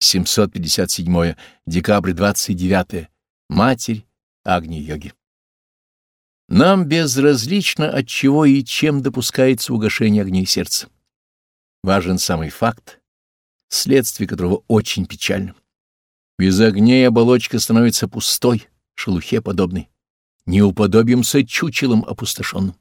757 декабрь 29 Матерь Агни-йоги. Нам безразлично, от чего и чем допускается угошение огней сердца. Важен самый факт, следствие которого очень печально. Без огней оболочка становится пустой, шелухе подобной. Не уподобимся чучелом опустошенным.